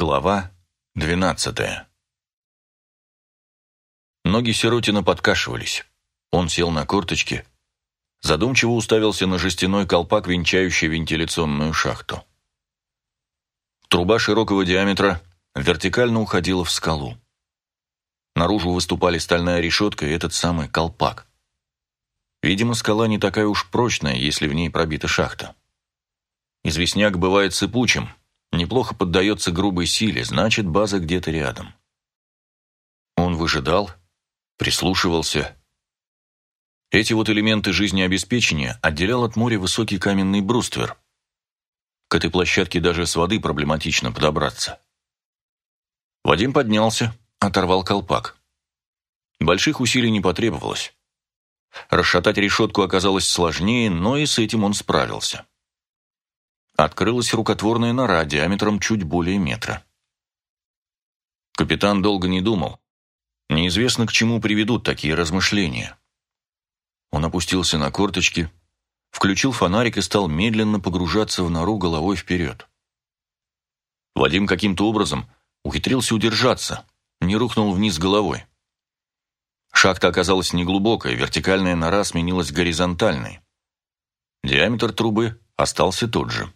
Глава двенадцатая Ноги Сиротина подкашивались. Он сел на корточки, задумчиво уставился на жестяной колпак, венчающий вентиляционную шахту. Труба широкого диаметра вертикально уходила в скалу. Наружу выступали стальная решетка и этот самый колпак. Видимо, скала не такая уж прочная, если в ней пробита шахта. Известняк бывает сыпучим, неплохо поддается грубой силе, значит, база где-то рядом. Он выжидал, прислушивался. Эти вот элементы жизнеобеспечения отделял от моря высокий каменный бруствер. К этой площадке даже с воды проблематично подобраться. Вадим поднялся, оторвал колпак. Больших усилий не потребовалось. Расшатать решетку оказалось сложнее, но и с этим он справился. Открылась рукотворная нора диаметром чуть более метра. Капитан долго не думал. Неизвестно, к чему приведут такие размышления. Он опустился на корточки, включил фонарик и стал медленно погружаться в нору головой вперед. Вадим каким-то образом ухитрился удержаться, не рухнул вниз головой. Шахта оказалась неглубокая, вертикальная нора сменилась горизонтальной. Диаметр трубы остался тот же.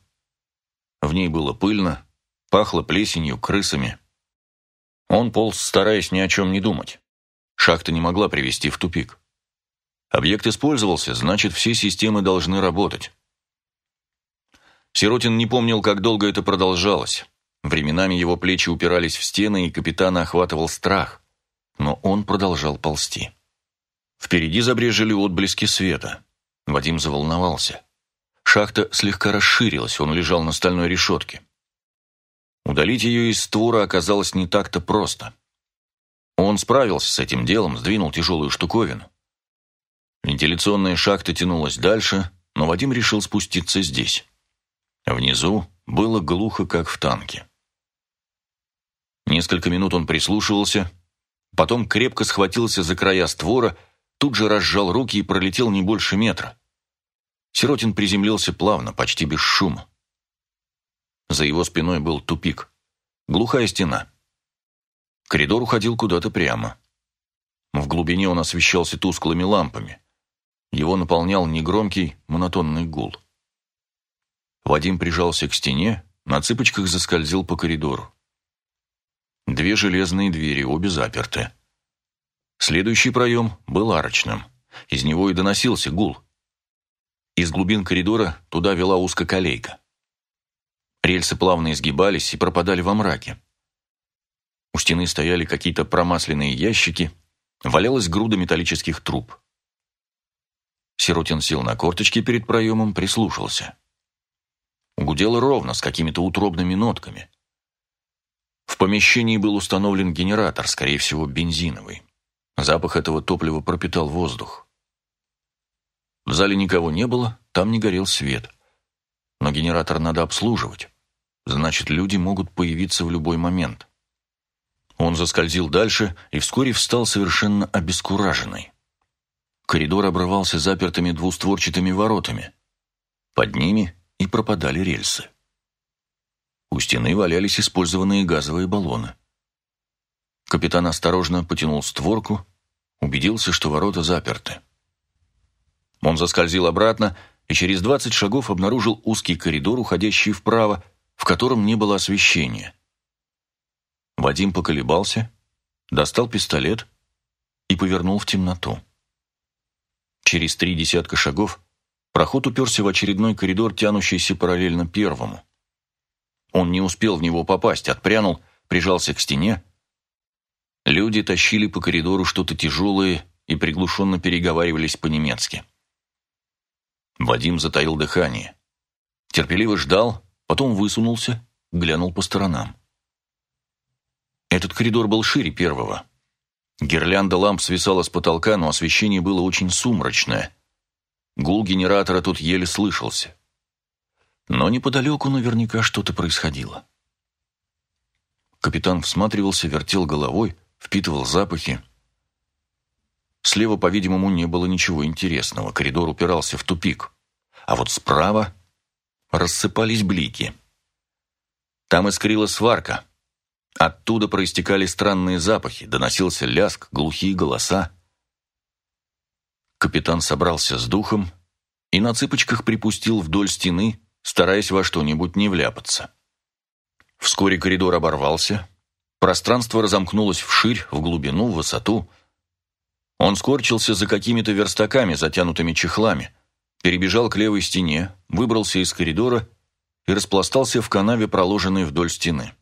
В ней было пыльно, пахло плесенью, крысами. Он полз, стараясь ни о чем не думать. Шахта не могла привести в тупик. Объект использовался, значит, все системы должны работать. Сиротин не помнил, как долго это продолжалось. Временами его плечи упирались в стены, и капитана охватывал страх но он продолжал ползти. Впереди забрежили отблески света. Вадим заволновался. Шахта слегка расширилась, он лежал на стальной решетке. Удалить ее из створа оказалось не так-то просто. Он справился с этим делом, сдвинул тяжелую штуковину. Вентиляционная шахта тянулась дальше, но Вадим решил спуститься здесь. Внизу было глухо, как в танке. Несколько минут он прислушивался, Потом крепко схватился за края створа, тут же разжал руки и пролетел не больше метра. Сиротин приземлился плавно, почти без шума. За его спиной был тупик. Глухая стена. Коридор уходил куда-то прямо. В глубине он освещался тусклыми лампами. Его наполнял негромкий, монотонный гул. Вадим прижался к стене, на цыпочках заскользил по коридору. Две железные двери, обе заперты. Следующий проем был арочным. Из него и доносился гул. Из глубин коридора туда вела узкоколейка. Рельсы плавно изгибались и пропадали во мраке. У стены стояли какие-то промасленные ящики, валялась груда металлических труб. Сиротин сел на корточки перед проемом, прислушался. Гудело ровно, с какими-то утробными нотками. В помещении был установлен генератор, скорее всего, бензиновый. Запах этого топлива пропитал воздух. В зале никого не было, там не горел свет. Но генератор надо обслуживать. Значит, люди могут появиться в любой момент. Он заскользил дальше и вскоре встал совершенно обескураженный. Коридор обрывался запертыми двустворчатыми воротами. Под ними и пропадали рельсы. У стены валялись использованные газовые баллоны. Капитан осторожно потянул створку, убедился, что ворота заперты. Он заскользил обратно и через двадцать шагов обнаружил узкий коридор, уходящий вправо, в котором не было освещения. Вадим поколебался, достал пистолет и повернул в темноту. Через три десятка шагов проход уперся в очередной коридор, тянущийся параллельно первому. Он не успел в него попасть, отпрянул, прижался к стене. Люди тащили по коридору что-то тяжелое и приглушенно переговаривались по-немецки. Вадим затаил дыхание. Терпеливо ждал, потом высунулся, глянул по сторонам. Этот коридор был шире первого. Гирлянда ламп свисала с потолка, но освещение было очень сумрачное. Гул генератора тут еле слышался. Но неподалеку наверняка что-то происходило. Капитан всматривался, вертел головой, впитывал запахи. Слева, по-видимому, не было ничего интересного. Коридор упирался в тупик. А вот справа рассыпались блики. Там искрила сварка. Оттуда проистекали странные запахи, доносился ляск, глухие голоса. Капитан собрался с духом и на цыпочках припустил вдоль стены, стараясь во что-нибудь не вляпаться. Вскоре коридор оборвался, пространство разомкнулось вширь, в глубину, в высоту. Он скорчился за какими-то верстаками, затянутыми чехлами, перебежал к левой стене, выбрался из коридора и распластался в канаве, проложенной вдоль стены.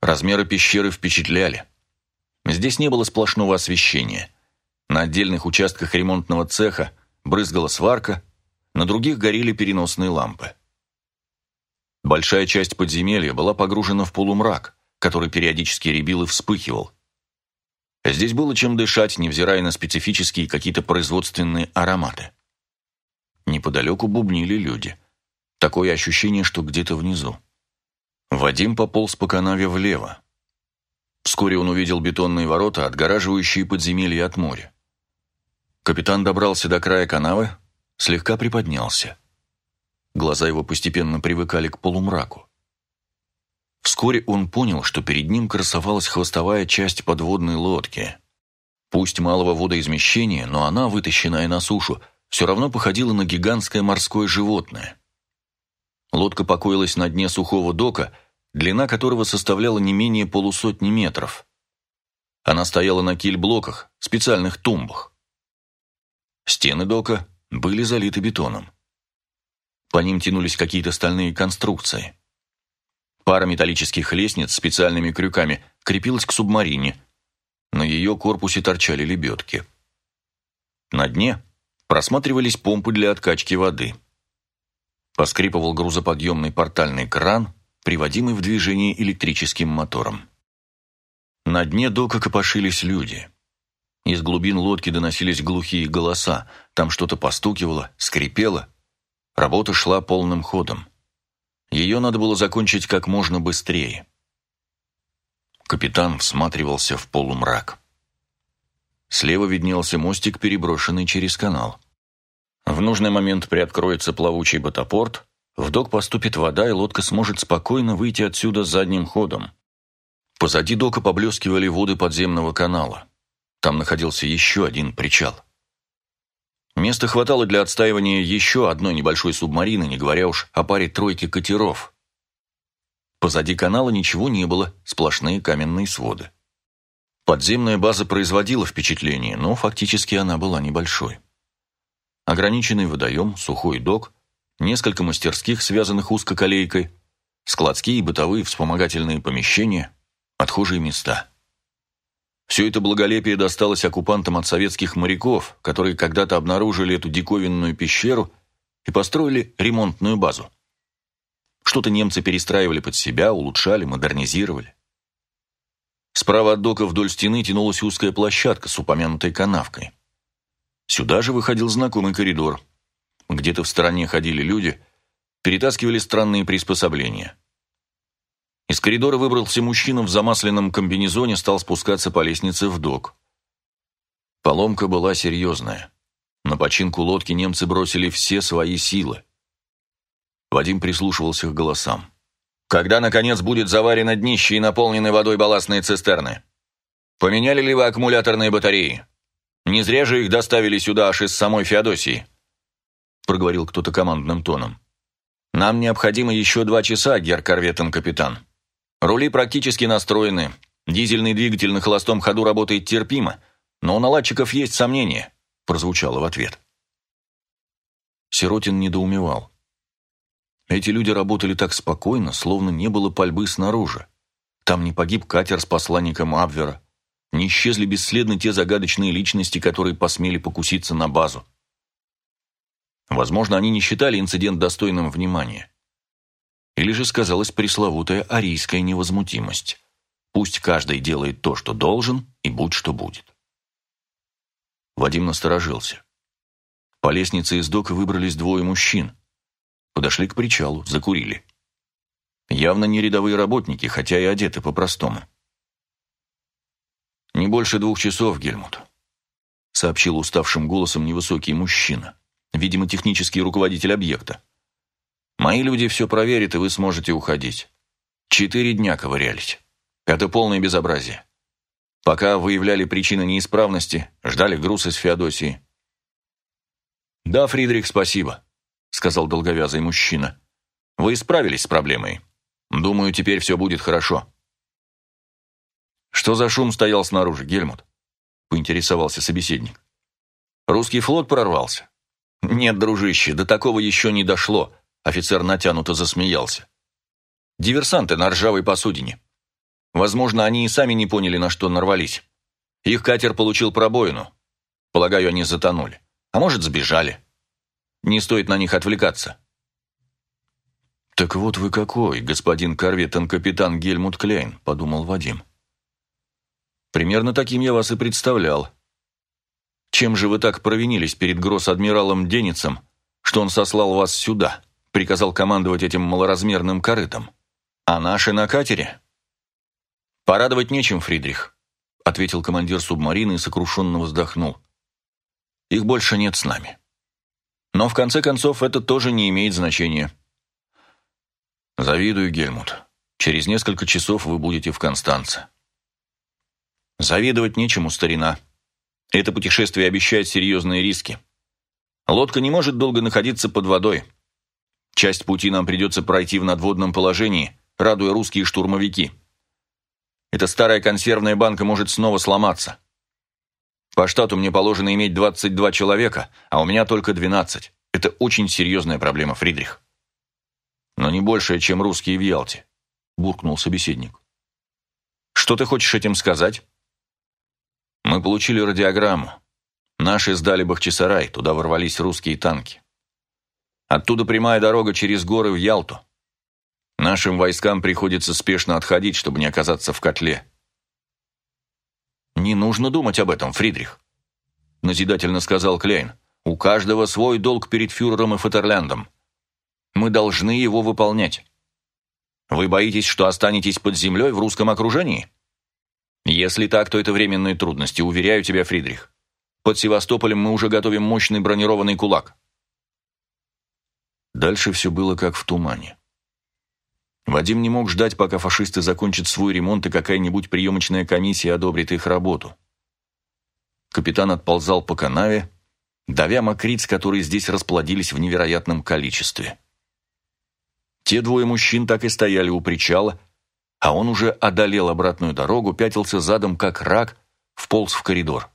Размеры пещеры впечатляли. Здесь не было сплошного освещения. На отдельных участках ремонтного цеха брызгала сварка, на других горели переносные лампы. Большая часть подземелья была погружена в полумрак, который периодически рябил и вспыхивал. Здесь было чем дышать, невзирая на специфические какие-то производственные ароматы. Неподалеку бубнили люди. Такое ощущение, что где-то внизу. Вадим пополз по канаве влево. Вскоре он увидел бетонные ворота, отгораживающие подземелье от моря. Капитан добрался до края канавы, слегка приподнялся. Глаза его постепенно привыкали к полумраку. Вскоре он понял, что перед ним красовалась хвостовая часть подводной лодки. Пусть малого водоизмещения, но она, вытащенная на сушу, все равно походила на гигантское морское животное. Лодка покоилась на дне сухого дока, длина которого составляла не менее полусотни метров. Она стояла на кильблоках, специальных тумбах. Стены дока были залиты бетоном. По ним тянулись какие-то стальные конструкции. Пара металлических лестниц специальными крюками крепилась к субмарине. На ее корпусе торчали лебедки. На дне просматривались помпы для откачки воды. Поскрипывал грузоподъемный портальный кран, приводимый в движение электрическим мотором. На дне дока копошились люди. Из глубин лодки доносились глухие голоса, там что-то постукивало, скрипело. Работа шла полным ходом. Ее надо было закончить как можно быстрее. Капитан всматривался в полумрак. Слева виднелся мостик, переброшенный через канал. В нужный момент приоткроется плавучий ботопорт, в док поступит вода, и лодка сможет спокойно выйти отсюда задним ходом. Позади дока поблескивали воды подземного канала. Там находился еще один причал. Места хватало для отстаивания еще одной небольшой субмарины, не говоря уж о паре тройки катеров. Позади канала ничего не было, сплошные каменные своды. Подземная база производила впечатление, но фактически она была небольшой. Ограниченный водоем, сухой док, несколько мастерских, связанных узкоколейкой, складские и бытовые вспомогательные помещения, отхожие места. Все это благолепие досталось оккупантам от советских моряков, которые когда-то обнаружили эту диковинную пещеру и построили ремонтную базу. Что-то немцы перестраивали под себя, улучшали, модернизировали. Справа от дока вдоль стены тянулась узкая площадка с упомянутой канавкой. Сюда же выходил знакомый коридор. Где-то в стороне ходили люди, перетаскивали странные приспособления. Из коридора выбрался мужчина в замасленном комбинезоне, стал спускаться по лестнице в док. Поломка была серьезная. На починку лодки немцы бросили все свои силы. Вадим прислушивался к голосам. «Когда, наконец, будет заварено днище и наполнены водой балластные цистерны? Поменяли ли вы аккумуляторные батареи? Не зря же их доставили сюда аж из самой Феодосии», — проговорил кто-то командным тоном. «Нам необходимо еще два часа, гер-корветен-капитан. Рули практически настроены, дизельный двигатель на холостом ходу работает терпимо, но у наладчиков есть сомнения», — прозвучало в ответ. Сиротин недоумевал. Эти люди работали так спокойно, словно не было пальбы снаружи. Там не погиб катер с посланником Абвера, не исчезли бесследно те загадочные личности, которые посмели покуситься на базу. Возможно, они не считали инцидент достойным внимания. Или же сказалась пресловутая арийская невозмутимость. Пусть каждый делает то, что должен, и будь что будет. Вадим насторожился. По лестнице из дока выбрались двое мужчин. Подошли к причалу, закурили. Явно не рядовые работники, хотя и одеты по-простому. «Не больше двух часов, Гельмут», — сообщил уставшим голосом невысокий мужчина, видимо, технический руководитель объекта. «Мои люди все проверят, и вы сможете уходить. Четыре дня ковырялись. Это полное безобразие. Пока выявляли причины неисправности, ждали груз из Феодосии. «Да, Фридрих, спасибо», — сказал долговязый мужчина. «Вы справились с проблемой. Думаю, теперь все будет хорошо». «Что за шум стоял снаружи, Гельмут?» — поинтересовался собеседник. «Русский флот прорвался?» «Нет, дружище, до такого еще не дошло», — офицер натянуто засмеялся. «Диверсанты на ржавой посудине. Возможно, они и сами не поняли, на что нарвались. Их катер получил пробоину. Полагаю, они затонули. А может, сбежали. Не стоит на них отвлекаться». «Так вот вы какой, господин корветон-капитан Гельмут Клейн», — подумал Вадим. «Примерно таким я вас и представлял. Чем же вы так провинились перед гросс-адмиралом Деницем, что он сослал вас сюда, приказал командовать этим малоразмерным корытом? А наши на катере?» «Порадовать нечем, Фридрих», — ответил командир субмарины и сокрушенно вздохнул. «Их больше нет с нами. Но в конце концов это тоже не имеет значения». «Завидую, Гельмут. Через несколько часов вы будете в Констанце». «Завидовать нечему, старина. Это путешествие обещает серьезные риски. Лодка не может долго находиться под водой. Часть пути нам придется пройти в надводном положении, радуя русские штурмовики. Эта старая консервная банка может снова сломаться. По штату мне положено иметь 22 человека, а у меня только 12. Это очень серьезная проблема, Фридрих но не большая, чем русские в Ялте», – буркнул собеседник. «Что ты хочешь этим сказать?» «Мы получили радиограмму. Наши сдали Бахчисарай, туда ворвались русские танки. Оттуда прямая дорога через горы в Ялту. Нашим войскам приходится спешно отходить, чтобы не оказаться в котле». «Не нужно думать об этом, Фридрих», – назидательно сказал Клейн. «У каждого свой долг перед фюрером и Фатерляндом. Мы должны его выполнять. Вы боитесь, что останетесь под землей в русском окружении? Если так, то это временные трудности, уверяю тебя, Фридрих. Под Севастополем мы уже готовим мощный бронированный кулак. Дальше все было как в тумане. Вадим не мог ждать, пока фашисты закончат свой ремонт и какая-нибудь приемочная комиссия одобрит их работу. Капитан отползал по канаве, давя мокриц, которые здесь расплодились в невероятном количестве. Те двое мужчин так и стояли у причала, а он уже одолел обратную дорогу, пятился задом, как рак, вполз в коридор.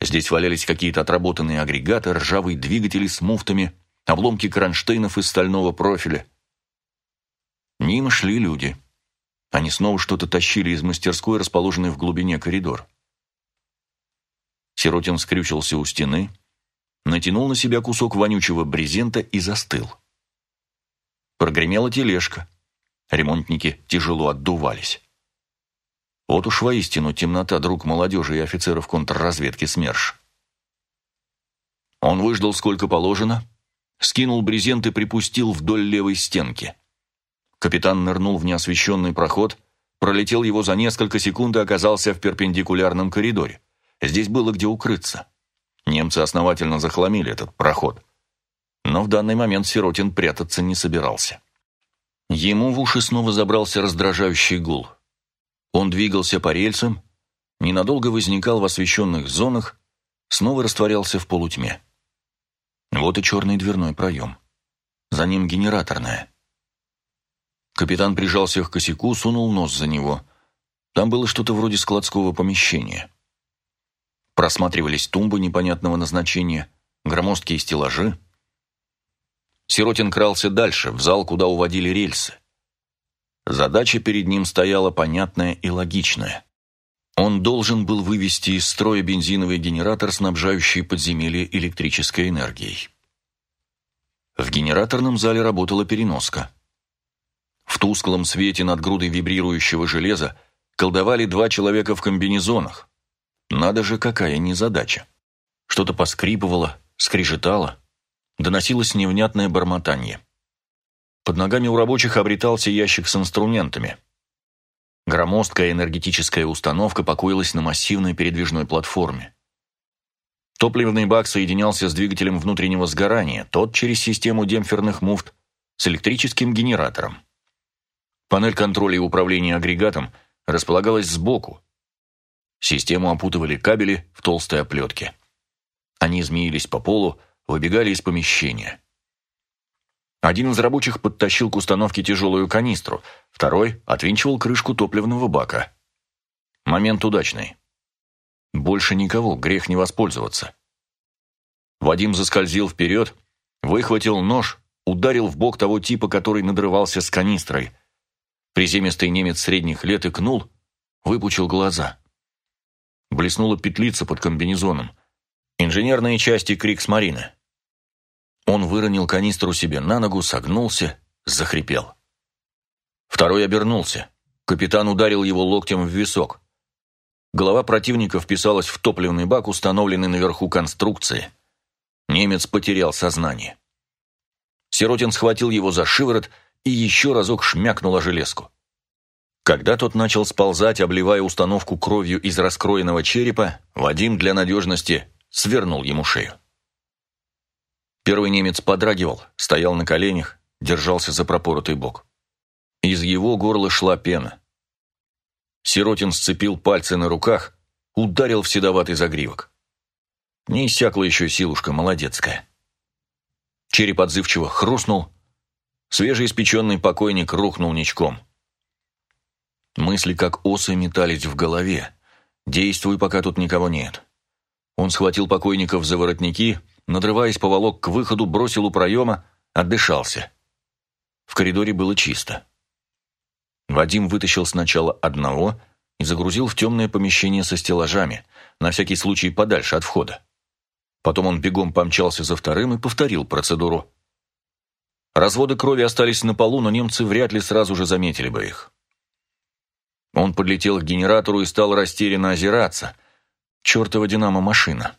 Здесь валялись какие-то отработанные агрегаты, ржавые двигатели с муфтами, обломки кронштейнов из стального профиля. Мимо шли люди. Они снова что-то тащили из мастерской, расположенной в глубине коридор. Сиротин скрючился у стены, натянул на себя кусок вонючего брезента и застыл. Прогремела тележка. Ремонтники тяжело отдувались. Вот уж воистину темнота друг молодежи и офицеров контрразведки СМЕРШ. Он выждал сколько положено, скинул брезент и припустил вдоль левой стенки. Капитан нырнул в неосвещенный проход, пролетел его за несколько секунд и оказался в перпендикулярном коридоре. Здесь было где укрыться. Немцы основательно захламили этот проход но в данный момент Сиротин прятаться не собирался. Ему в уши снова забрался раздражающий гул. Он двигался по рельсам, ненадолго возникал в освещенных зонах, снова растворялся в полутьме. Вот и черный дверной проем. За ним генераторная. Капитан прижался к косяку, сунул нос за него. Там было что-то вроде складского помещения. Просматривались тумбы непонятного назначения, громоздкие стеллажи. Сиротин крался дальше, в зал, куда уводили рельсы. Задача перед ним стояла понятная и логичная. Он должен был вывести из строя бензиновый генератор, снабжающий подземелье электрической энергией. В генераторном зале работала переноска. В тусклом свете над грудой вибрирующего железа колдовали два человека в комбинезонах. Надо же, какая незадача. Что-то поскрипывало, скрежетало доносилось невнятное бормотание. Под ногами у рабочих обретался ящик с инструментами. Громоздкая энергетическая установка покоилась на массивной передвижной платформе. Топливный бак соединялся с двигателем внутреннего сгорания, тот через систему демпферных муфт с электрическим генератором. Панель контроля и управления агрегатом располагалась сбоку. Систему опутывали кабели в толстой оплетке. Они змеились по полу, выбегали из помещения. Один из рабочих подтащил к установке тяжелую канистру, второй отвинчивал крышку топливного бака. Момент удачный. Больше никого, грех не воспользоваться. Вадим заскользил вперед, выхватил нож, ударил в бок того типа, который надрывался с канистрой. Приземистый немец средних лет икнул, выпучил глаза. Блеснула петлица под комбинезоном. Инженерные части Крикс-Марины. Он выронил канистру себе на ногу, согнулся, захрипел. Второй обернулся. Капитан ударил его локтем в висок. Голова противника вписалась в топливный бак, установленный наверху конструкции. Немец потерял сознание. Сиротин схватил его за шиворот и еще разок шмякнул о железку. Когда тот начал сползать, обливая установку кровью из раскроенного черепа, Вадим для надежности свернул ему шею. Первый немец подрагивал, стоял на коленях, держался за пропоротый бок. Из его горла шла пена. Сиротин сцепил пальцы на руках, ударил в седоватый загривок. Не иссякла еще силушка молодецкая. Череп отзывчиво хрустнул, свежеиспеченный покойник рухнул ничком. Мысли, как осы, метались в голове. Действуй, пока тут никого нет. Он схватил покойников за воротники, надрываясь поволок к выходу, бросил у проема, отдышался. В коридоре было чисто. Вадим вытащил сначала одного и загрузил в темное помещение со стеллажами, на всякий случай подальше от входа. Потом он бегом помчался за вторым и повторил процедуру. Разводы крови остались на полу, но немцы вряд ли сразу же заметили бы их. Он подлетел к генератору и стал растерянно озираться. Чертова динамо-машина.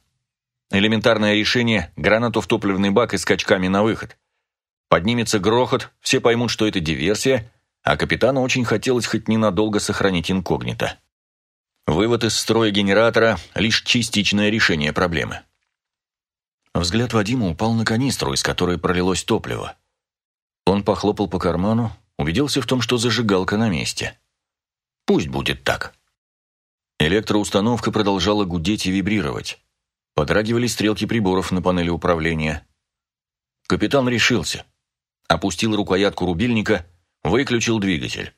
Элементарное решение – гранату в топливный бак и скачками на выход. Поднимется грохот, все поймут, что это диверсия, а капитану очень хотелось хоть ненадолго сохранить инкогнито. Вывод из строя генератора – лишь частичное решение проблемы. Взгляд Вадима упал на канистру, из которой пролилось топливо. Он похлопал по карману, убедился в том, что зажигалка на месте. Пусть будет так. Электроустановка продолжала гудеть и вибрировать. Подрагивали стрелки приборов на панели управления. Капитан решился. Опустил рукоятку рубильника, выключил двигатель.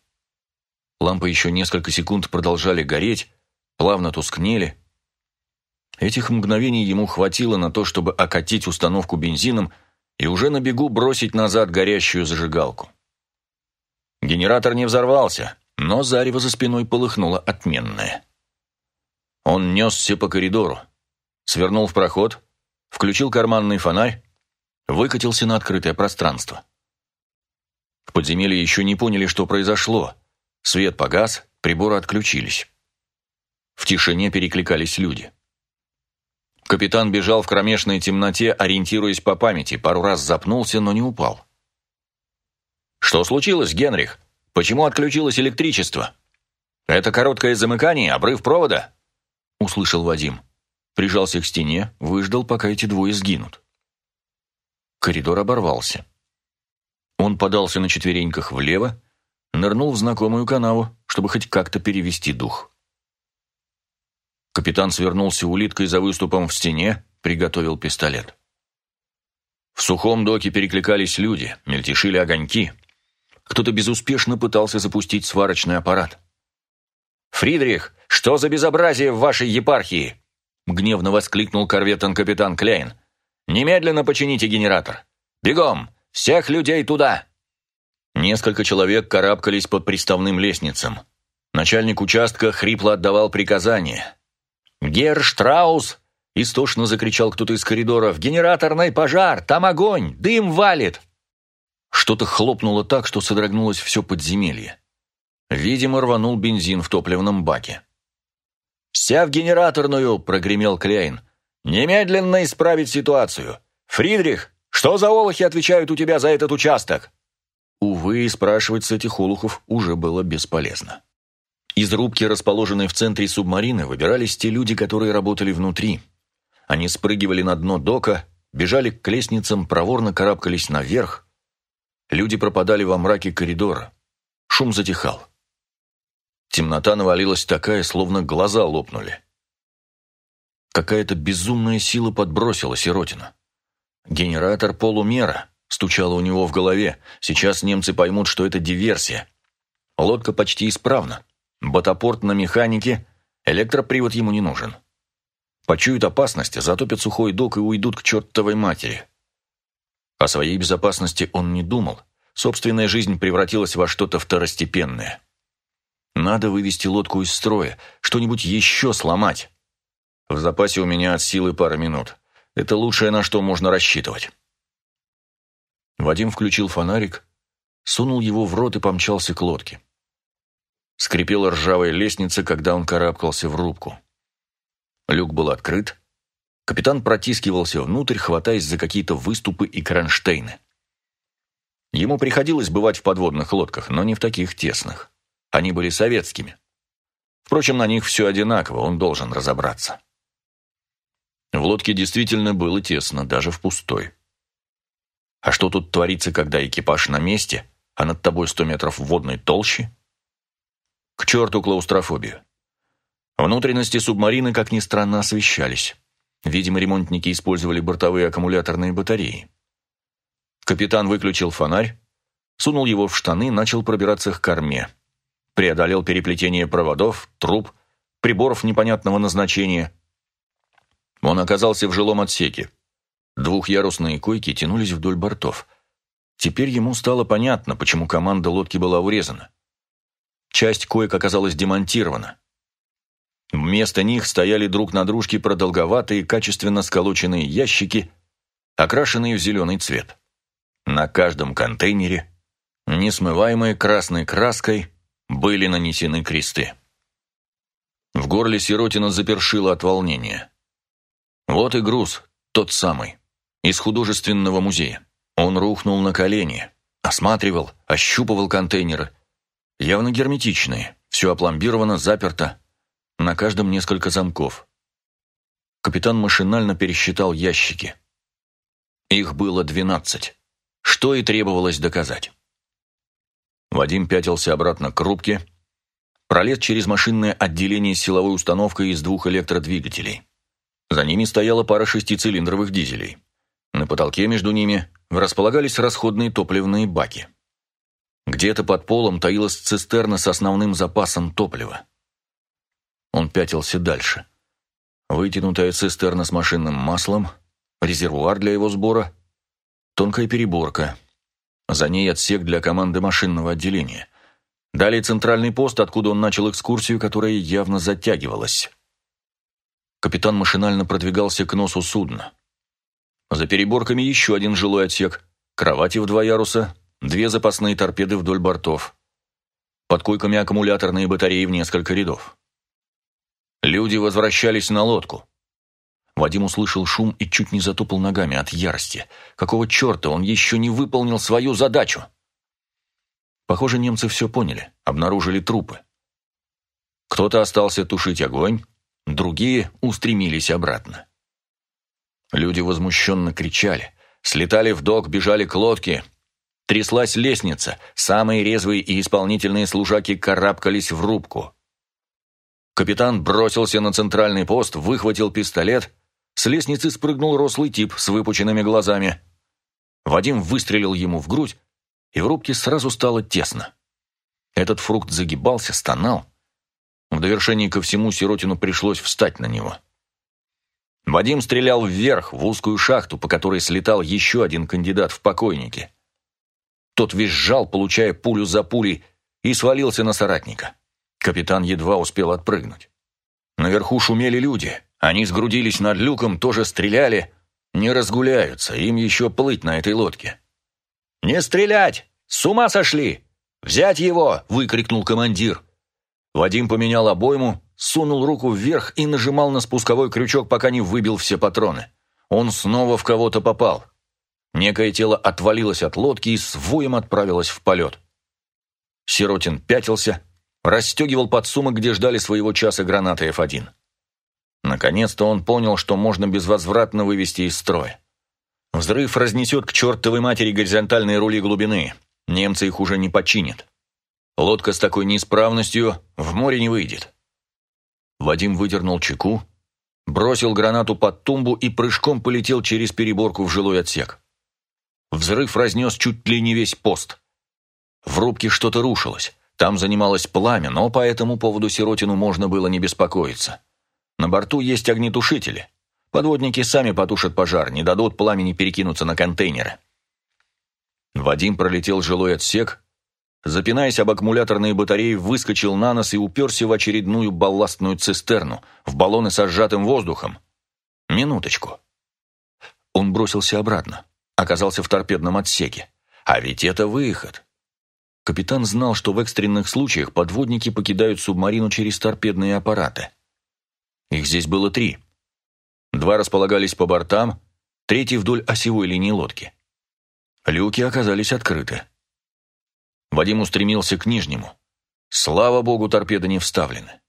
Лампы еще несколько секунд продолжали гореть, плавно тускнели. Этих мгновений ему хватило на то, чтобы окатить установку бензином и уже на бегу бросить назад горящую зажигалку. Генератор не взорвался, но зарево за спиной полыхнуло отменное. Он несся по коридору свернул в проход, включил карманный фонарь, выкатился на открытое пространство. В подземелье еще не поняли, что произошло. Свет погас, приборы отключились. В тишине перекликались люди. Капитан бежал в кромешной темноте, ориентируясь по памяти, пару раз запнулся, но не упал. «Что случилось, Генрих? Почему отключилось электричество?» «Это короткое замыкание, обрыв провода?» – услышал Вадим. Прижался к стене, выждал, пока эти двое сгинут. Коридор оборвался. Он подался на четвереньках влево, нырнул в знакомую канаву, чтобы хоть как-то перевести дух. Капитан свернулся улиткой за выступом в стене, приготовил пистолет. В сухом доке перекликались люди, мельтешили огоньки. Кто-то безуспешно пытался запустить сварочный аппарат. «Фридрих, что за безобразие в вашей епархии?» Гневно воскликнул корветон-капитан Клейн. «Немедленно почините генератор! Бегом! Всех людей туда!» Несколько человек карабкались по приставным лестницам. Начальник участка хрипло отдавал приказания. «Герр Штраус!» – истошно закричал кто-то из коридоров. «Генераторный пожар! Там огонь! Дым валит!» Что-то хлопнуло так, что содрогнулось все подземелье. Видимо, рванул бензин в топливном баке. «Вся в генераторную!» – прогремел Клейн. «Немедленно исправить ситуацию! Фридрих, что за олухи отвечают у тебя за этот участок?» Увы, спрашивать с этих олухов уже было бесполезно. Из рубки, расположенной в центре субмарины, выбирались те люди, которые работали внутри. Они спрыгивали на дно дока, бежали к лестницам, проворно карабкались наверх. Люди пропадали во мраке коридора. Шум затихал. Темнота навалилась такая, словно глаза лопнули. Какая-то безумная сила подбросила Сиротина. Генератор полумера стучало у него в голове. Сейчас немцы поймут, что это диверсия. Лодка почти исправна. Ботопорт на механике, электропривод ему не нужен. Почуют опасность, затопят сухой док и уйдут к чертовой матери. О своей безопасности он не думал. Собственная жизнь превратилась во что-то второстепенное. Надо вывести лодку из строя, что-нибудь еще сломать. В запасе у меня от силы пара минут. Это лучшее, на что можно рассчитывать. Вадим включил фонарик, сунул его в рот и помчался к лодке. Скрипела ржавая лестница, когда он карабкался в рубку. Люк был открыт. Капитан протискивался внутрь, хватаясь за какие-то выступы и кронштейны. Ему приходилось бывать в подводных лодках, но не в таких тесных. Они были советскими. Впрочем, на них все одинаково, он должен разобраться. В лодке действительно было тесно, даже в пустой. А что тут творится, когда экипаж на месте, а над тобой сто метров водной толщи? К черту клаустрофобию. Внутренности субмарины, как ни странно, освещались. Видимо, ремонтники использовали бортовые аккумуляторные батареи. Капитан выключил фонарь, сунул его в штаны, начал пробираться к корме. Преодолел переплетение проводов, труб, приборов непонятного назначения. Он оказался в жилом отсеке. Двухъярусные койки тянулись вдоль бортов. Теперь ему стало понятно, почему команда лодки была урезана. Часть коек оказалась демонтирована. Вместо них стояли друг на дружке продолговатые, качественно сколоченные ящики, окрашенные в зеленый цвет. На каждом контейнере, несмываемой красной краской, были нанесены кресты. В горле Сиротина запершило от волнения. Вот и груз, тот самый, из художественного музея. Он рухнул на колени, осматривал, ощупывал контейнеры. Явно герметичные, все опломбировано, заперто. На каждом несколько замков. Капитан машинально пересчитал ящики. Их было двенадцать. Что и требовалось доказать. Вадим пятился обратно к рубке, пролез через машинное отделение с силовой установкой из двух электродвигателей. За ними стояла пара шестицилиндровых дизелей. На потолке между ними располагались расходные топливные баки. Где-то под полом таилась цистерна с основным запасом топлива. Он пятился дальше. Вытянутая цистерна с машинным маслом, резервуар для его сбора, тонкая переборка. За ней отсек для команды машинного отделения. Далее центральный пост, откуда он начал экскурсию, которая явно затягивалась. Капитан машинально продвигался к носу судна. За переборками еще один жилой отсек, кровати в два яруса, две запасные торпеды вдоль бортов. Под койками аккумуляторные батареи в несколько рядов. Люди возвращались на лодку. Вадим услышал шум и чуть не затопал ногами от ярости. Какого черта он еще не выполнил свою задачу? Похоже, немцы все поняли, обнаружили трупы. Кто-то остался тушить огонь, другие устремились обратно. Люди возмущенно кричали, слетали в док, бежали к лодке. Тряслась лестница, самые резвые и исполнительные служаки карабкались в рубку. Капитан бросился на центральный пост, выхватил пистолет. С лестницы спрыгнул рослый тип с выпученными глазами. Вадим выстрелил ему в грудь, и в рубке сразу стало тесно. Этот фрукт загибался, стонал. В довершении ко всему Сиротину пришлось встать на него. Вадим стрелял вверх, в узкую шахту, по которой слетал еще один кандидат в покойники. Тот визжал, получая пулю за пулей, и свалился на соратника. Капитан едва успел отпрыгнуть. Наверху шумели люди. Они сгрудились над люком, тоже стреляли. Не разгуляются, им еще плыть на этой лодке. «Не стрелять! С ума сошли! Взять его!» – выкрикнул командир. Вадим поменял обойму, сунул руку вверх и нажимал на спусковой крючок, пока не выбил все патроны. Он снова в кого-то попал. Некое тело отвалилось от лодки и с воем отправилось в полет. Сиротин пятился, расстегивал подсумок, где ждали своего часа гранаты F1. Наконец-то он понял, что можно безвозвратно вывести из строя. Взрыв разнесет к чертовой матери горизонтальные рули глубины. Немцы их уже не починят. Лодка с такой неисправностью в море не выйдет. Вадим выдернул чеку, бросил гранату под тумбу и прыжком полетел через переборку в жилой отсек. Взрыв разнес чуть ли не весь пост. В рубке что-то рушилось. Там занималось пламя, но по этому поводу Сиротину можно было не беспокоиться. На борту есть огнетушители. Подводники сами потушат пожар, не дадут пламени перекинуться на контейнеры. Вадим пролетел жилой отсек, запинаясь об аккумуляторные батареи, выскочил на нос и уперся в очередную балластную цистерну, в баллоны со сжатым воздухом. Минуточку. Он бросился обратно, оказался в торпедном отсеке. А ведь это выход. Капитан знал, что в экстренных случаях подводники покидают субмарину через торпедные аппараты. Их здесь было три. Два располагались по бортам, третий вдоль осевой линии лодки. Люки оказались открыты. Вадим устремился к нижнему. Слава богу, торпеды не вставлены.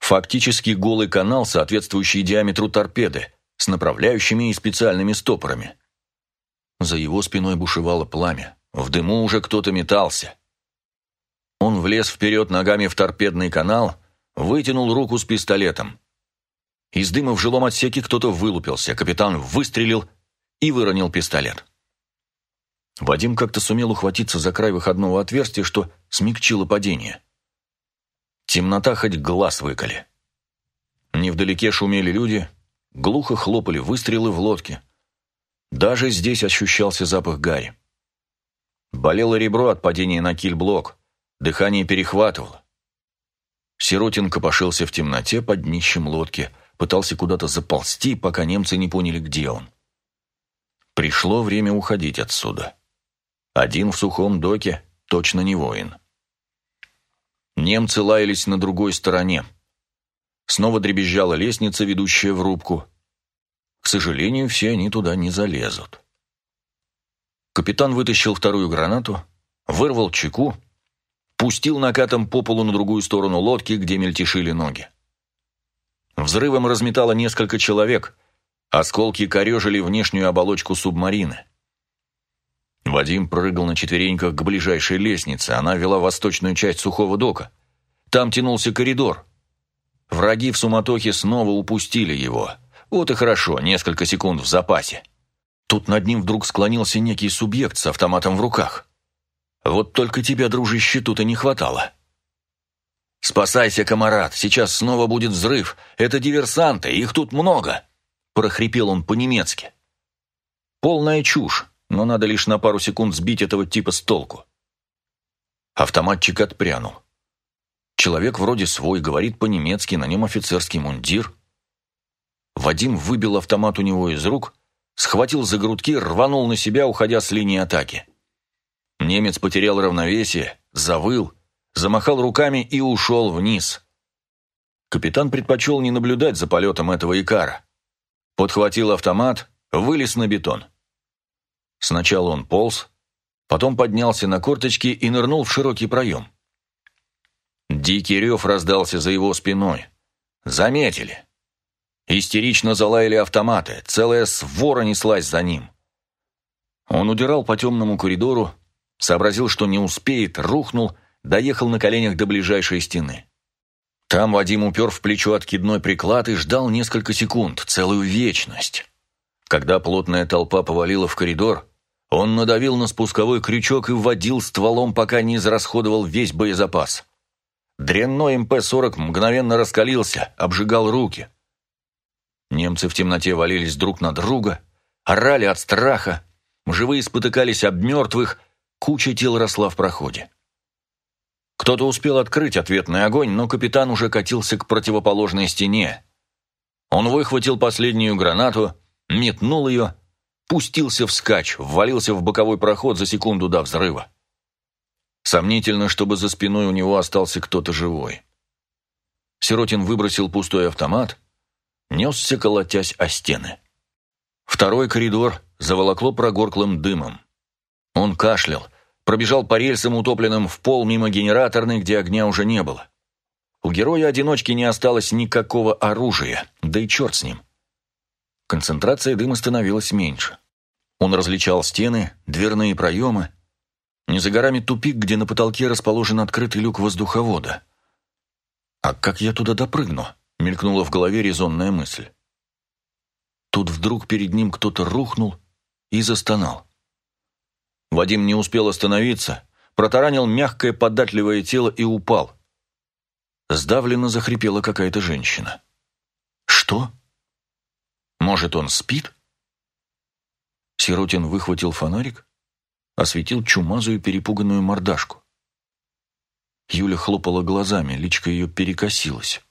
Фактически голый канал, соответствующий диаметру торпеды, с направляющими и специальными стопорами. За его спиной бушевало пламя. В дыму уже кто-то метался. Он влез вперед ногами в торпедный канал, вытянул руку с пистолетом. Из дыма в жилом отсеке кто-то вылупился, капитан выстрелил и выронил пистолет. Вадим как-то сумел ухватиться за край выходного отверстия, что смягчило падение. Темнота хоть глаз выколи. Невдалеке шумели люди, глухо хлопали выстрелы в лодке. Даже здесь ощущался запах гари. Болело ребро от падения на кильблок, дыхание перехватывало. Сиротин копошился в темноте под днищем лодки, пытался куда-то заползти, пока немцы не поняли, где он. Пришло время уходить отсюда. Один в сухом доке точно не воин. Немцы лаялись на другой стороне. Снова дребезжала лестница, ведущая в рубку. К сожалению, все они туда не залезут. Капитан вытащил вторую гранату, вырвал чеку, пустил накатом по полу на другую сторону лодки, где мельтешили ноги. Взрывом разметало несколько человек, осколки корежили внешнюю оболочку субмарины. Вадим прыгал на четвереньках к ближайшей лестнице, она вела восточную часть сухого дока. Там тянулся коридор. Враги в суматохе снова упустили его. Вот и хорошо, несколько секунд в запасе. Тут над ним вдруг склонился некий субъект с автоматом в руках. Вот только тебя, дружище, тут и не хватало. «Спасайся, комарат, сейчас снова будет взрыв. Это диверсанты, их тут много!» прохрипел он по-немецки. Полная чушь но надо лишь на пару секунд сбить этого типа с толку. Автоматчик отпрянул. Человек вроде свой, говорит по-немецки, на нем офицерский мундир. Вадим выбил автомат у него из рук, схватил за грудки, рванул на себя, уходя с линии атаки. Немец потерял равновесие, завыл, замахал руками и ушел вниз. Капитан предпочел не наблюдать за полетом этого икара. Подхватил автомат, вылез на бетон. Сначала он полз, потом поднялся на корточки и нырнул в широкий проем. Дикий рев раздался за его спиной. Заметили. Истерично залаяли автоматы, целая свора неслась за ним. Он удирал по темному коридору, сообразил, что не успеет, рухнул, доехал на коленях до ближайшей стены. Там Вадим упер в плечо откидной приклад и ждал несколько секунд, целую вечность. Когда плотная толпа повалила в коридор, он надавил на спусковой крючок и вводил стволом, пока не израсходовал весь боезапас. Дрянной МП-40 мгновенно раскалился, обжигал руки. Немцы в темноте валились друг на друга, орали от страха, живые спотыкались об мертвых, куча тел росла в проходе. Кто-то успел открыть ответный огонь, но капитан уже катился к противоположной стене. Он выхватил последнюю гранату, метнул ее пустился вскачь, ввалился в боковой проход за секунду до взрыва. Сомнительно, чтобы за спиной у него остался кто-то живой. Сиротин выбросил пустой автомат, несся, колотясь о стены. Второй коридор заволокло прогорклым дымом. Он кашлял, пробежал по рельсам, утопленным в пол мимо генераторной, где огня уже не было. У героя-одиночки не осталось никакого оружия, да и черт с ним. Концентрация дыма становилась меньше. Он различал стены, дверные проемы. Не за горами тупик, где на потолке расположен открытый люк воздуховода. «А как я туда допрыгну?» — мелькнула в голове резонная мысль. Тут вдруг перед ним кто-то рухнул и застонал. Вадим не успел остановиться, протаранил мягкое податливое тело и упал. Сдавленно захрипела какая-то женщина. «Что? Может, он спит?» Сиротин выхватил фонарик, осветил чумазую перепуганную мордашку. Юля хлопала глазами, личка ее перекосилась.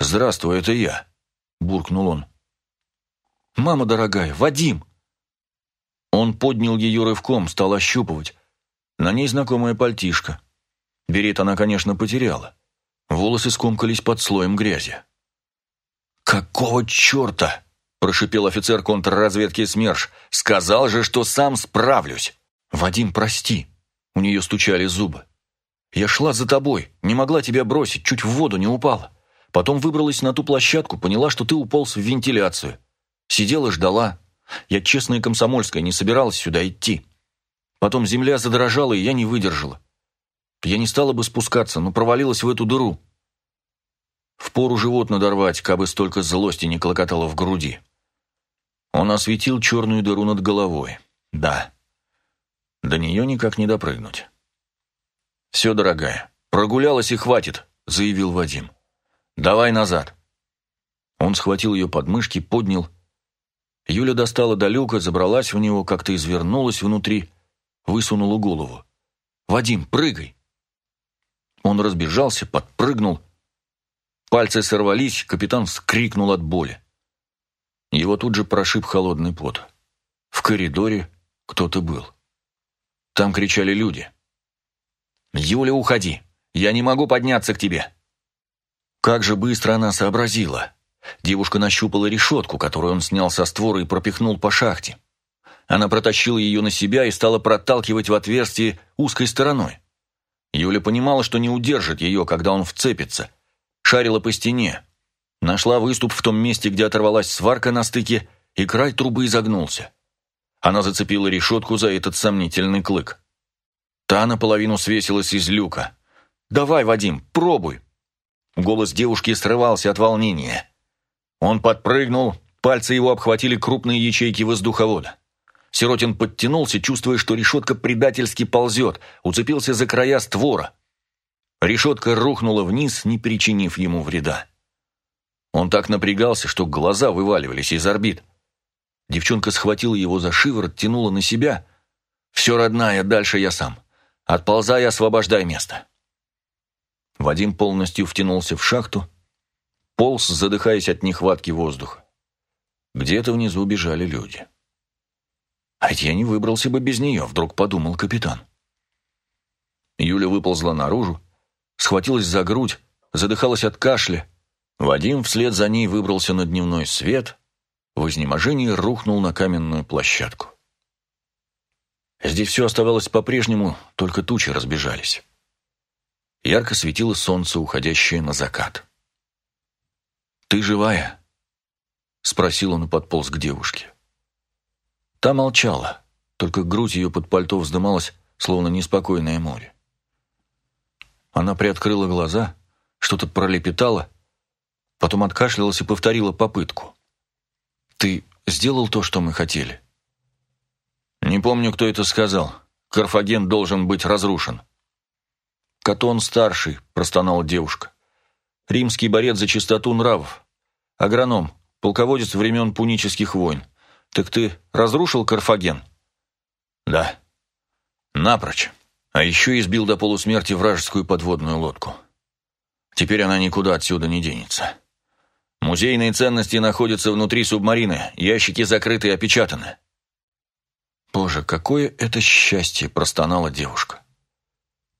«Здравствуй, это я», — буркнул он. «Мама дорогая, Вадим!» Он поднял ее рывком, стал ощупывать. На ней знакомая пальтишка. Берет она, конечно, потеряла. Волосы скомкались под слоем грязи. «Какого черта?» – прошипел офицер контрразведки СМЕРШ. «Сказал же, что сам справлюсь!» «Вадим, прости!» – у нее стучали зубы. Я шла за тобой, не могла тебя бросить, чуть в воду не упала. Потом выбралась на ту площадку, поняла, что ты уполз в вентиляцию. Сидела, ждала. Я честная комсомольская, не собиралась сюда идти. Потом земля задрожала, и я не выдержала. Я не стала бы спускаться, но провалилась в эту дыру. Впору живот надорвать, кабы столько злости не клокотало в груди. Он осветил черную дыру над головой. Да. До нее никак не допрыгнуть. «Все, дорогая, прогулялась и хватит», — заявил Вадим. «Давай назад». Он схватил ее подмышки, поднял. Юля достала до люка, забралась в него, как-то извернулась внутри, высунула голову. «Вадим, прыгай!» Он разбежался, подпрыгнул. Пальцы сорвались, капитан вскрикнул от боли. Его тут же прошиб холодный пот. В коридоре кто-то был. Там кричали люди. «Юля, уходи! Я не могу подняться к тебе!» Как же быстро она сообразила. Девушка нащупала решетку, которую он снял со створа и пропихнул по шахте. Она протащила ее на себя и стала проталкивать в отверстие узкой стороной. Юля понимала, что не удержит ее, когда он вцепится. Шарила по стене. Нашла выступ в том месте, где оторвалась сварка на стыке, и край трубы изогнулся. Она зацепила решетку за этот сомнительный клык. Та наполовину свесилась из люка. «Давай, Вадим, пробуй!» Голос девушки срывался от волнения. Он подпрыгнул, пальцы его обхватили крупные ячейки воздуховода. Сиротин подтянулся, чувствуя, что решетка предательски ползет, уцепился за края створа. Решетка рухнула вниз, не причинив ему вреда. Он так напрягался, что глаза вываливались из орбит. Девчонка схватила его за шиворот, тянула на себя. «Все, родная, дальше я сам. Отползай освобождай место». Вадим полностью втянулся в шахту, полз, задыхаясь от нехватки воздуха. Где-то внизу бежали люди. «А ведь я не выбрался бы без нее», — вдруг подумал капитан. Юля выползла наружу, схватилась за грудь, задыхалась от кашля. Вадим вслед за ней выбрался на дневной свет, в изнеможении рухнул на каменную площадку. Здесь все оставалось по-прежнему, только тучи разбежались. Ярко светило солнце, уходящее на закат. «Ты живая?» — спросил он и подполз к девушке. Та молчала, только грудь ее под пальто вздымалась, словно неспокойное море. Она приоткрыла глаза, что-то пролепетала, потом откашлялась и повторила попытку. «Ты сделал то, что мы хотели?» «Не помню, кто это сказал. Карфаген должен быть разрушен». «Катон старший», — простонала девушка. «Римский борец за чистоту нравов. Агроном, полководец времен пунических войн. Так ты разрушил Карфаген?» «Да. Напрочь. А еще избил до полусмерти вражескую подводную лодку. Теперь она никуда отсюда не денется. Музейные ценности находятся внутри субмарины, ящики закрыты и опечатаны. «Боже, какое это счастье!» – простонала девушка.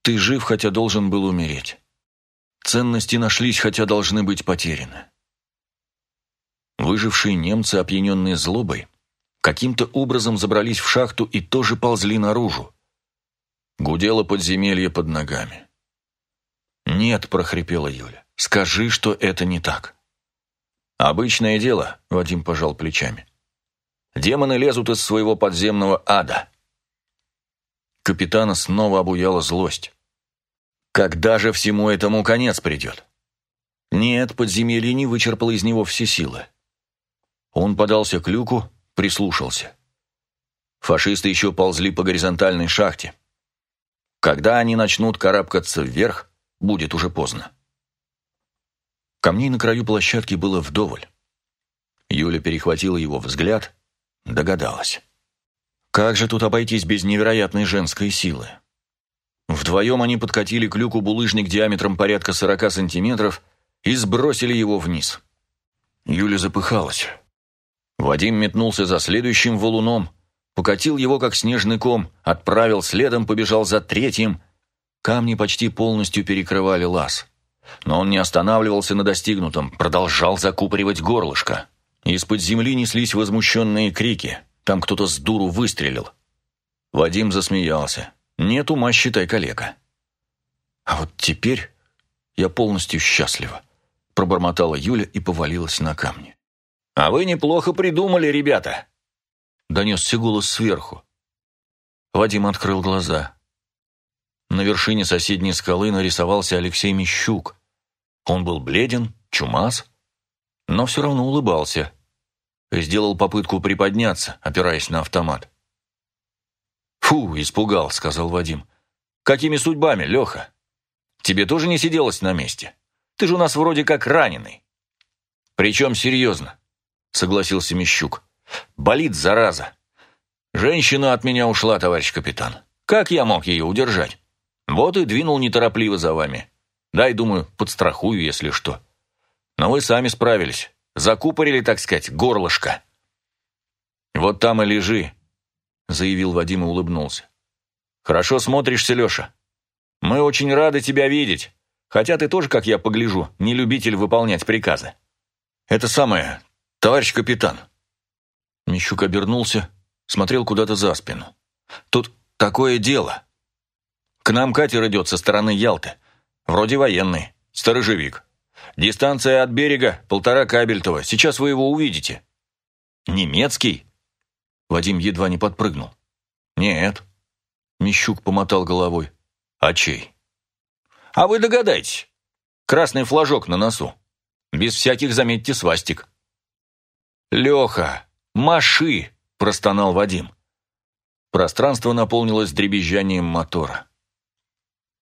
«Ты жив, хотя должен был умереть. Ценности нашлись, хотя должны быть потеряны». Выжившие немцы, опьяненные злобой, каким-то образом забрались в шахту и тоже ползли наружу. Гудело подземелье под ногами. «Нет», – прохрипела Юля, – «скажи, что это не так». «Обычное дело», – Вадим пожал плечами. Демоны лезут из своего подземного ада. Капитана снова обуяла злость. Когда же всему этому конец придет? Нет, подземелье не вычерпало из него все силы. Он подался к люку, прислушался. Фашисты еще ползли по горизонтальной шахте. Когда они начнут карабкаться вверх, будет уже поздно. Камней на краю площадки было вдоволь. Юля перехватила его взгляд, догадалась. Как же тут обойтись без невероятной женской силы? Вдвоем они подкатили к люку булыжник диаметром порядка 40 сантиметров и сбросили его вниз. Юля запыхалась. Вадим метнулся за следующим валуном, покатил его как снежный ком, отправил следом, побежал за третьим. Камни почти полностью перекрывали лаз. Но он не останавливался на достигнутом, продолжал закупоривать горлышко. Из-под земли неслись возмущенные крики. Там кто-то с дуру выстрелил. Вадим засмеялся. «Нет ума, считай, калека». «А вот теперь я полностью счастлива», пробормотала Юля и повалилась на камни. «А вы неплохо придумали, ребята!» Донесся голос сверху. Вадим открыл глаза. На вершине соседней скалы нарисовался Алексей Мещук. Он был бледен, чумаз, но все равно улыбался. Сделал попытку приподняться, опираясь на автомат. «Фу, испугал», — сказал Вадим. «Какими судьбами, Леха? Тебе тоже не сиделось на месте? Ты же у нас вроде как раненый». «Причем серьезно», — согласился Мещук. «Болит, зараза. Женщина от меня ушла, товарищ капитан. Как я мог ее удержать? Вот и двинул неторопливо за вами. Дай, думаю, подстрахую, если что. Но вы сами справились. Закупорили, так сказать, горлышко. Вот там и лежи, заявил Вадим и улыбнулся. Хорошо смотришься, Леша. Мы очень рады тебя видеть. Хотя ты тоже, как я погляжу, не любитель выполнять приказы. Это самое, товарищ капитан. Мещук обернулся, смотрел куда-то за спину. Тут такое дело. К нам катер идет со стороны Ялты. Вроде военный, сторожевик. Дистанция от берега полтора кабельтова. Сейчас вы его увидите». «Немецкий?» Вадим едва не подпрыгнул. «Нет». Мещук помотал головой. «А чей?» «А вы догадайтесь. Красный флажок на носу. Без всяких, заметьте, свастик». «Леха, маши!» – простонал Вадим. Пространство наполнилось дребезжанием мотора.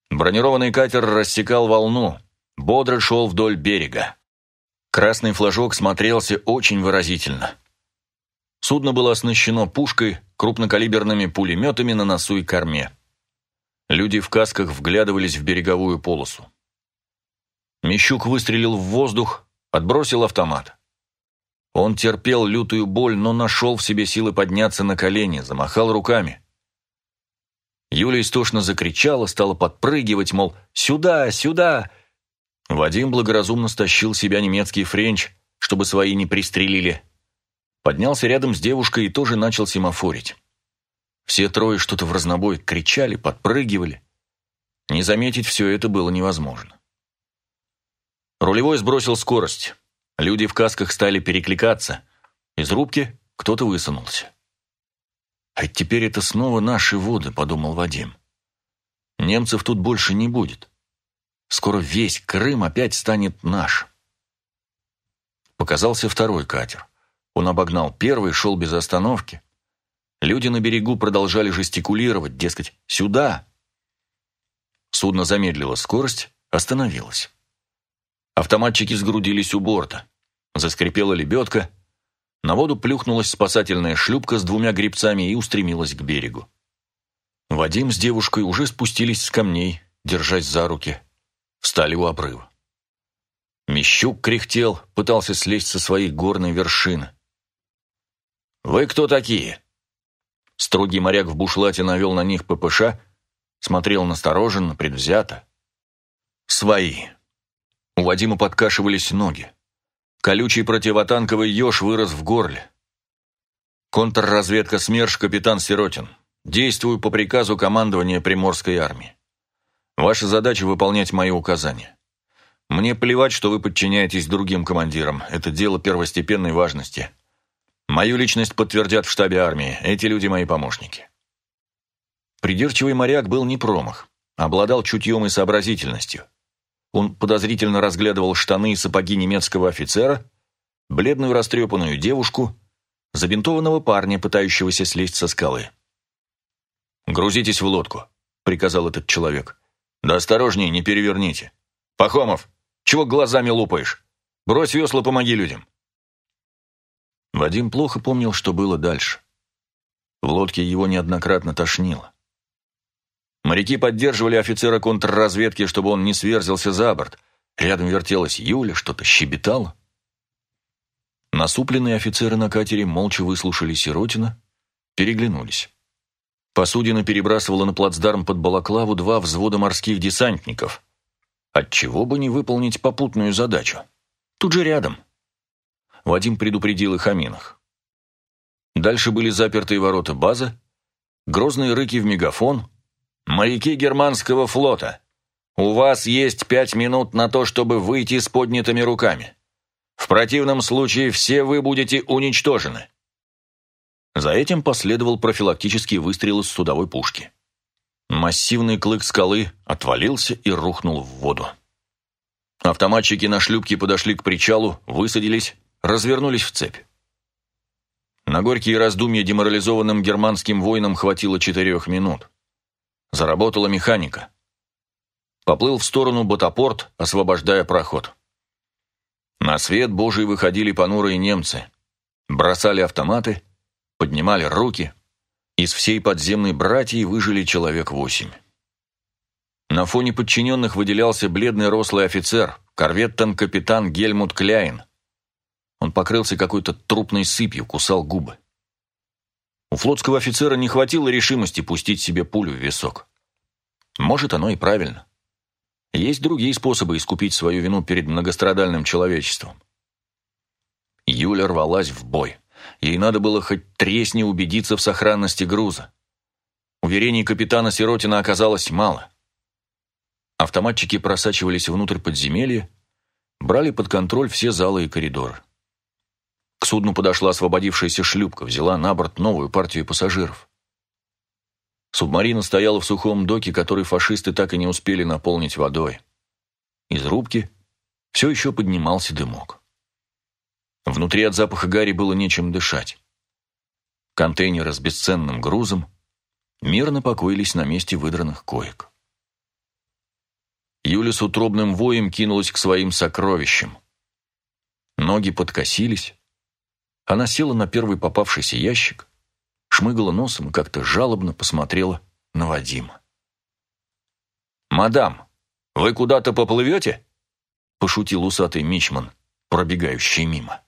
Бронированный катер рассекал волну, бодро шел вдоль берега. Красный флажок смотрелся очень выразительно. Судно было оснащено пушкой, крупнокалиберными пулеметами на носу и корме. Люди в касках вглядывались в береговую полосу. Мещук выстрелил в воздух, отбросил автомат. Он терпел лютую боль, но нашел в себе силы подняться на колени, замахал руками. Юля истошно закричала, стала подпрыгивать, мол, «Сюда, сюда!» Вадим благоразумно стащил себя немецкий френч, чтобы свои не пристрелили. Поднялся рядом с девушкой и тоже начал семафорить. Все трое что-то в разнобой кричали, подпрыгивали. Не заметить все это было невозможно. Рулевой сбросил скорость. Люди в касках стали перекликаться. Из рубки кто-то высунулся. «А теперь это снова наши воды», — подумал Вадим. «Немцев тут больше не будет. Скоро весь Крым опять станет наш. Показался второй катер. Он обогнал первый, шел без остановки. Люди на берегу продолжали жестикулировать, дескать, «сюда!». Судно замедлило скорость, остановилось. Автоматчики сгрудились у борта. Заскрипела лебедка. На воду плюхнулась спасательная шлюпка с двумя грибцами и устремилась к берегу. Вадим с девушкой уже спустились с камней, держась за руки встали у обрыва. Мещук кряхтел, пытался слезть со своей горной вершины. «Вы кто такие?» Строгий моряк в бушлате навел на них ППШ, смотрел настороженно, предвзято. «Свои». У Вадима подкашивались ноги. Колючий противотанковый еж вырос в горле. Контрразведка СМЕРШ, капитан Сиротин. Действую по приказу командования Приморской армии. Ваша задача – выполнять мои указания. Мне плевать, что вы подчиняетесь другим командирам. Это дело первостепенной важности. Мою личность подтвердят в штабе армии. Эти люди – мои помощники. Придирчивый моряк был не промах, обладал чутьем и сообразительностью. Он подозрительно разглядывал штаны и сапоги немецкого офицера, бледную растрепанную девушку, забинтованного парня, пытающегося слезть со скалы. «Грузитесь в лодку», — приказал этот человек. «Да осторожнее, не переверните. Пахомов, чего глазами лупаешь? Брось весла, помоги людям». Вадим плохо помнил, что было дальше. В лодке его неоднократно тошнило. Моряки поддерживали офицера контрразведки, чтобы он не сверзился за борт. Рядом вертелась Юля, что-то щебетала. Насупленные офицеры на катере молча выслушали Сиротина, переглянулись. Посудина перебрасывала на плацдарм под Балаклаву два взвода морских десантников. Отчего бы не выполнить попутную задачу? Тут же рядом. Вадим предупредил их о минах. Дальше были запертые ворота базы, грозные рыки в мегафон. «Моряки германского флота, у вас есть пять минут на то, чтобы выйти с поднятыми руками. В противном случае все вы будете уничтожены». За этим последовал профилактический выстрел из судовой пушки. Массивный клык скалы отвалился и рухнул в воду. Автоматчики на шлюпке подошли к причалу, высадились, развернулись в цепь. На горькие раздумья деморализованным германским воинам хватило четырех минут. Заработала механика. Поплыл в сторону ботопорт, освобождая проход. На свет Божий выходили понурые немцы. Бросали автоматы, поднимали руки. Из всей подземной братьи выжили человек восемь. На фоне подчиненных выделялся бледный рослый офицер, корветтон-капитан Гельмут Кляйн. Он покрылся какой-то трупной сыпью, кусал губы. У флотского офицера не хватило решимости пустить себе пулю в висок. Может, оно и правильно. Есть другие способы искупить свою вину перед многострадальным человечеством. Юля рвалась в бой. Ей надо было хоть тресни убедиться в сохранности груза. Уверений капитана Сиротина оказалось мало. Автоматчики просачивались внутрь подземелья, брали под контроль все залы и коридоры. Судну подошла освободившаяся шлюпка, взяла на борт новую партию пассажиров. Субмарина стояла в сухом доке, который фашисты так и не успели наполнить водой. Из рубки все еще поднимался дымок. Внутри от запаха гари было нечем дышать. Контейнеры с бесценным грузом мирно покоились на месте выдранных коек. Юля с утробным воем кинулась к своим сокровищам. Ноги подкосились. Она села на первый попавшийся ящик, шмыгала носом и как-то жалобно посмотрела на Вадима. «Мадам, вы куда-то поплывете?» – пошутил усатый мичман, пробегающий мимо.